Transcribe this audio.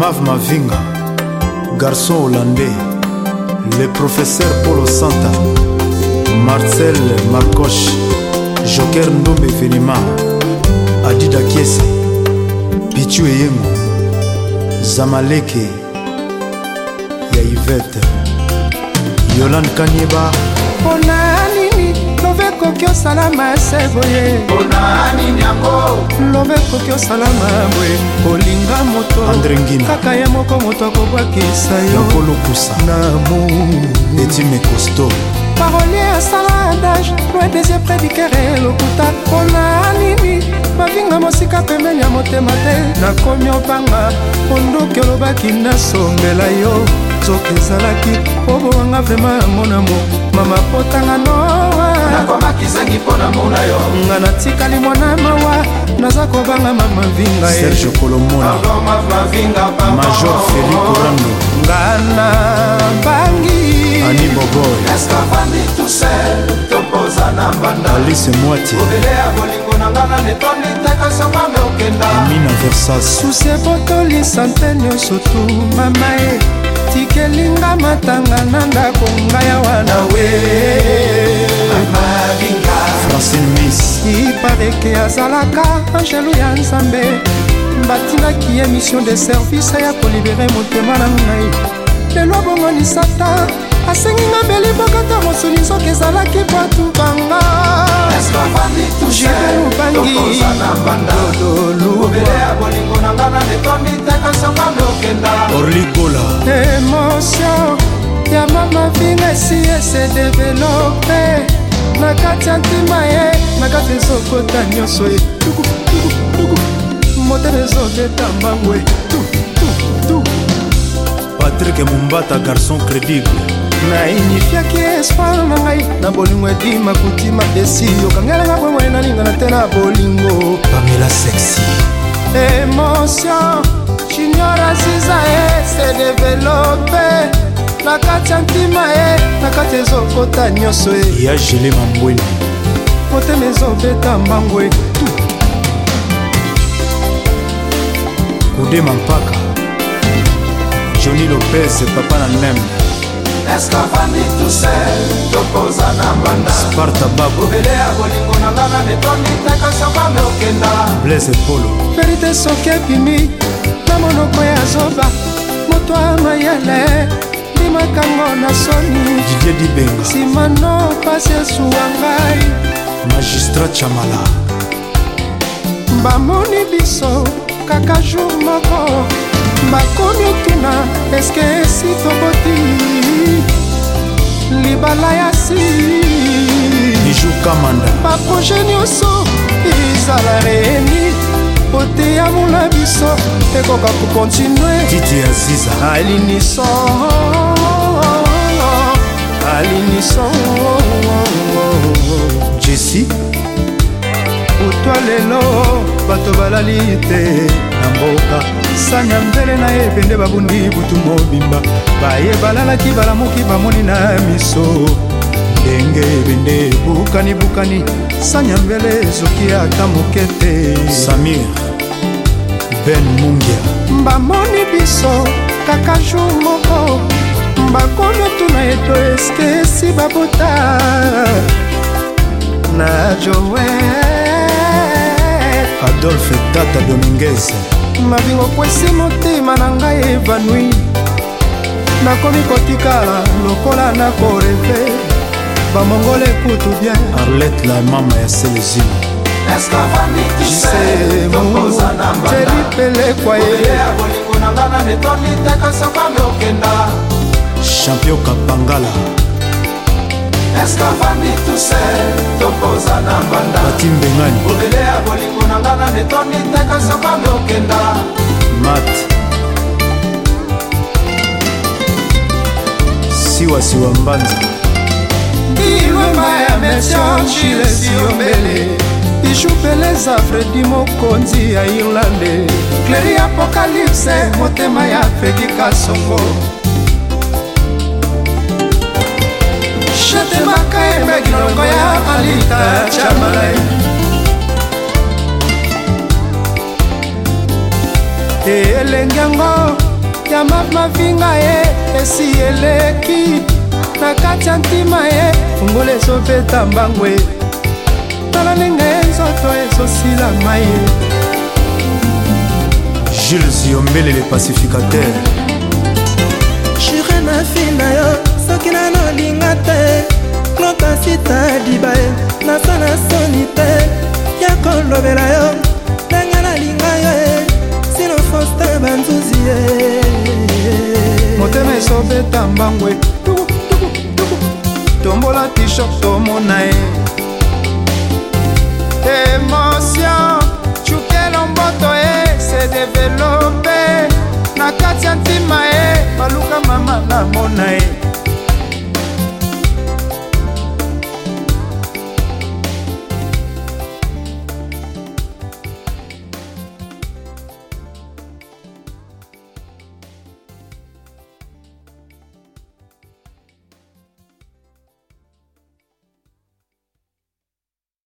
Mav Mavinga, Garçon Hollandais, le professeur Polo Santa, Marcel Marcoche, Joker Ndombe Venima, Adida Kiese, Pichu Eyengo, Zamaleke, Yaivete, Yolan Kanyeba, Onani. okoki osalama ese boye lobe ekoki osalama boye kolinga moto kaka ye moko moto akobwakisa yo na moetimecostor parole asala adage loedesi predikere lokuta mpona nini mavinga mosika pembeni ya motema te nakomi obanga pondoki olobaki nasongela yo soki ezalaki obowanga vrema yango na mo mama potanga nowakomakisangi mpona mona yo nga natikali mwana mawa naza kobanga mama vinga serge kolomona major feli korando nga na banga ani boboyalice mwatiamina versasusi ebotolisa nte nyonso tu mama e tikelinga matanga na ndako ngai awa na we francine mis ipareke azalaka angelu ya nzambe batindaki ye mission de service ya kolibere motema na ngai lelo abongonisata asengi nga beliboka ntango soli nzoki ezalaki batubanga orlikola emotio ya mama vinga esi esedevelope na kati ya ntima ye na kati ezokota nyonso ye motema ezobeta mbangwe patrik mumbata garçon crédible nainisiaki espoir na ngai na bolingo edima kutima esi yokangelanga bwemwe nalingana te na bolingo pamela sexy emotion junior aziza e se develope na kati ya ntima e na kati ezokota nyonso e ya gele mambwene motema ezobeta mbangwe kudema mpaka joni lopez papa na neme eskofandi tusel tokoza na bandabobele ya bolingo na nga na netondi tekasokame okenda blese polo verite soki ebimi na monoko ya zoba moto amayele ndimakango na soni didie dibenga nsima no pasi esuwa ngai magistrat chamala bamoni biso kaka jour moko bakomi otuna eske esi toboti ebala ya sijukamanda baproje nyonso ezala reeni pote ya mula biso ekoka kokontinue titi aziza aliniso aliniso jesi utwa lelo balali te na mboka sani ya mbele na ye ebende babundi butu mobimba baye balalaki balamuki bamoni na miso ndenge ebende ebukanibukani sani ya mbele ezoki ata moke te samir ben mungia bamoni biso kaka jour moko bakomi otuna eto eske esi babota na joel adolfe tata dominguez mabingokwesi motema oh, na ngai evanui nakomi kotikala lokola na korefe bamongola ekutu bien arlet la mama ya selezine jelipelekwaye champio kapangala estovani tuse tokoza na mbandaakimbengani obele ya bolingo na nga na netondi teka sokali okenda mat siwasiwa mbanza iwema ya mercian chilesiobele ishupeleza fredi mokonzi ya irlande cleri apokalypse motema ya fredi kasongo malita chamalai elengi yango ya map mavinga ye esi eleki na kati ya ntima ye fungola ezobeta mbango ye tala ndenge nzoto ezosila mai ye jules yombele le pacificateur jure na fi na yo soki nanolinga te klotasi tadiba ye kolobela yo ndenge nalinga yo eh. sino foste banzuzi ye eh. motema esobeta mbangwe tombola tishop tomona ye eh. emotio chukelo mboto ye se develope na kati ya ntima ye baluka mama namona ye